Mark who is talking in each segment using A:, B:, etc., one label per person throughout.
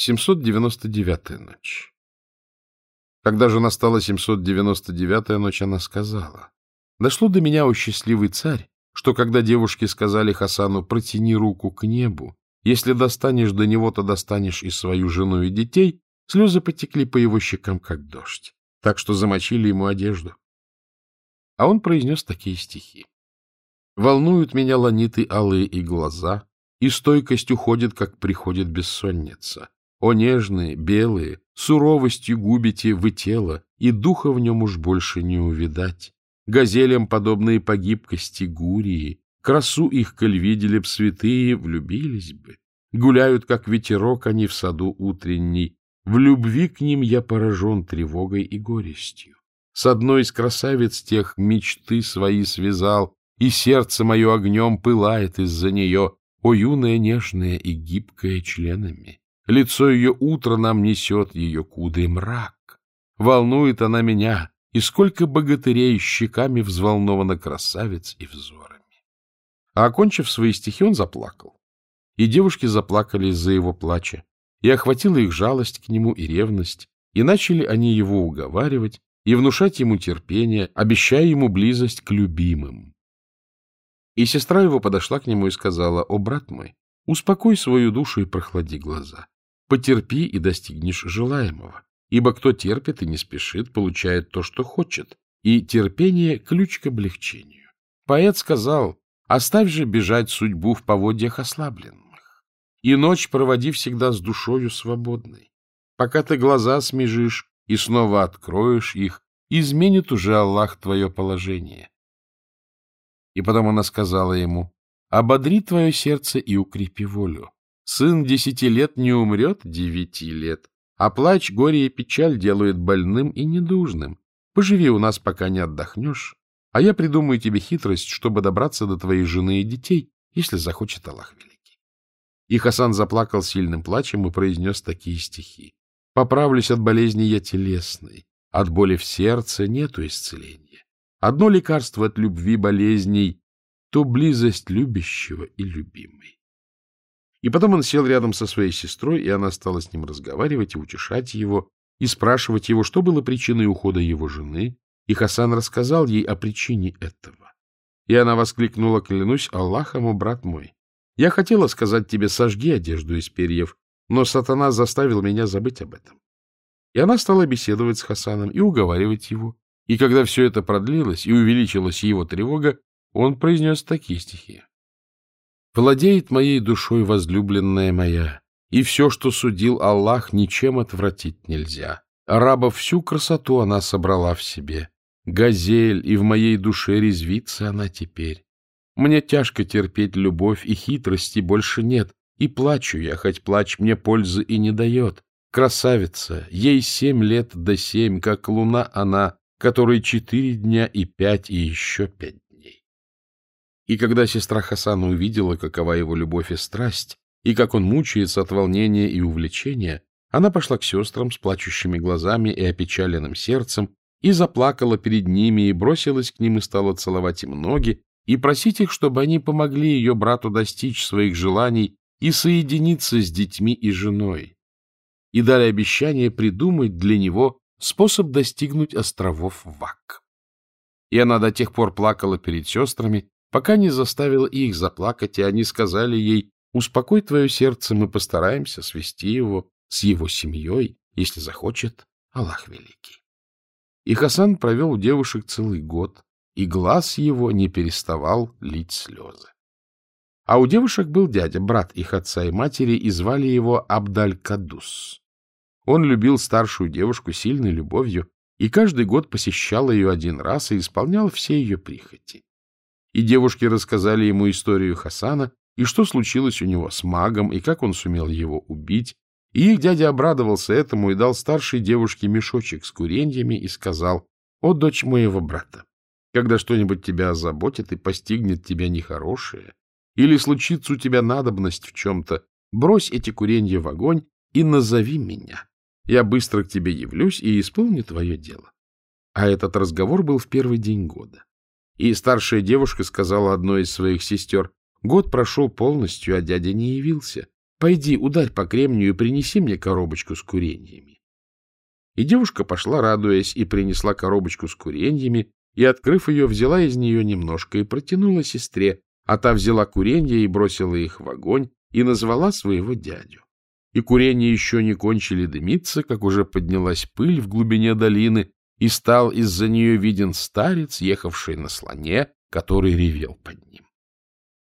A: 799-я ночь. Когда же настала 799-я ночь, она сказала, «Дошло до меня, о счастливый царь, что когда девушки сказали Хасану «протяни руку к небу», если достанешь до него, то достанешь и свою жену, и детей, слезы потекли по его щекам, как дождь, так что замочили ему одежду. А он произнес такие стихи. «Волнуют меня ланиты алые и глаза, и стойкость уходит, как приходит бессонница. О нежные, белые, суровостью губите вы тело, и духа в нем уж больше не увидать. Газелям подобные погибкости гурии, красу их, коль видели б святые, влюбились бы. Гуляют, как ветерок, они в саду утренний. В любви к ним я поражен тревогой и горестью. С одной из красавиц тех мечты свои связал, и сердце мое огнем пылает из-за нее, о юная нежная и гибкая членами. Лицо ее утро нам несет ее кудрый мрак. Волнует она меня, и сколько богатырей щеками взволнована красавец и взорами. А окончив свои стихи, он заплакал. И девушки заплакали из-за его плача, и охватила их жалость к нему и ревность, и начали они его уговаривать и внушать ему терпение, обещая ему близость к любимым. И сестра его подошла к нему и сказала, «О, брат мой, успокой свою душу и прохлади глаза. Потерпи и достигнешь желаемого. Ибо кто терпит и не спешит, получает то, что хочет, и терпение — ключ к облегчению. Поэт сказал, оставь же бежать судьбу в поводьях ослабленных, и ночь проводи всегда с душою свободной. Пока ты глаза смежишь и снова откроешь их, изменит уже Аллах твое положение. И потом она сказала ему, ободри твое сердце и укрепи волю. Сын десяти лет не умрет девяти лет, а плач, горе и печаль делают больным и недужным. Поживи у нас, пока не отдохнешь, а я придумаю тебе хитрость, чтобы добраться до твоей жены и детей, если захочет Аллах Великий. И Хасан заплакал сильным плачем и произнес такие стихи. «Поправлюсь от болезни я телесной, от боли в сердце нету исцеления. Одно лекарство от любви болезней — то близость любящего и любимой. И потом он сел рядом со своей сестрой, и она стала с ним разговаривать и утешать его, и спрашивать его, что было причиной ухода его жены, и Хасан рассказал ей о причине этого. И она воскликнула, клянусь Аллахом, о брат мой, я хотела сказать тебе, сожги одежду из перьев, но сатана заставил меня забыть об этом. И она стала беседовать с Хасаном и уговаривать его. И когда все это продлилось и увеличилась его тревога, он произнес такие стихи. Владеет моей душой возлюбленная моя, и все, что судил Аллах, ничем отвратить нельзя. Араба всю красоту она собрала в себе. Газель, и в моей душе резвится она теперь. Мне тяжко терпеть любовь, и хитрости больше нет, и плачу я, хоть плач мне пользы и не дает. Красавица, ей семь лет до семь, как луна она, которой четыре дня и пять, и еще пять и когда сестра Хасана увидела, какова его любовь и страсть, и как он мучается от волнения и увлечения, она пошла к сестрам с плачущими глазами и опечаленным сердцем, и заплакала перед ними, и бросилась к ним и стала целовать им ноги, и просить их, чтобы они помогли ее брату достичь своих желаний и соединиться с детьми и женой, и дали обещание придумать для него способ достигнуть островов Вак. И она до тех пор плакала перед сестрами, пока не заставила их заплакать, и они сказали ей, «Успокой твое сердце, мы постараемся свести его с его семьей, если захочет Аллах Великий». И Хасан провел у девушек целый год, и глаз его не переставал лить слезы. А у девушек был дядя, брат их отца и матери, и звали его Абдаль-Кадус. Он любил старшую девушку сильной любовью и каждый год посещал ее один раз и исполнял все ее прихоти. И девушки рассказали ему историю Хасана, и что случилось у него с магом, и как он сумел его убить. И их дядя обрадовался этому и дал старшей девушке мешочек с куреньями и сказал, «О, дочь моего брата, когда что-нибудь тебя озаботит и постигнет тебя нехорошее, или случится у тебя надобность в чем-то, брось эти куренья в огонь и назови меня. Я быстро к тебе явлюсь и исполню твое дело». А этот разговор был в первый день года. И старшая девушка сказала одной из своих сестер, год прошел полностью, а дядя не явился. Пойди, ударь по кремнию и принеси мне коробочку с куреньями. И девушка пошла, радуясь, и принесла коробочку с куреньями, и, открыв ее, взяла из нее немножко и протянула сестре, а та взяла куренья и бросила их в огонь, и назвала своего дядю. И куренья еще не кончили дымиться, как уже поднялась пыль в глубине долины, и стал из-за нее виден старец, ехавший на слоне, который ревел под ним.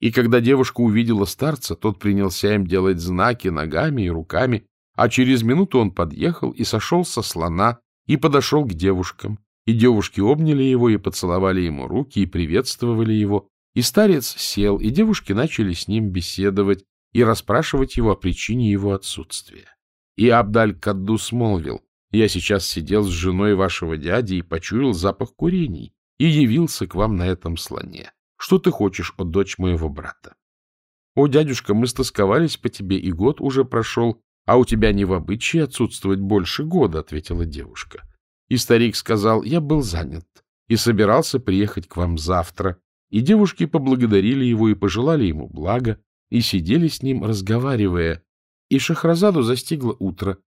A: И когда девушка увидела старца, тот принялся им делать знаки ногами и руками, а через минуту он подъехал и сошел со слона и подошел к девушкам, и девушки обняли его и поцеловали ему руки и приветствовали его, и старец сел, и девушки начали с ним беседовать и расспрашивать его о причине его отсутствия. И Абдаль-Каддус молвил, «Я сейчас сидел с женой вашего дяди и почуял запах курений, и явился к вам на этом слоне. Что ты хочешь от дочь моего брата? — О, дядюшка, мы стосковались по тебе, и год уже прошел, а у тебя не в обычае отсутствовать больше года, — ответила девушка. И старик сказал, я был занят и собирался приехать к вам завтра. И девушки поблагодарили его и пожелали ему блага, и сидели с ним, разговаривая. И Шахразаду застигло утро,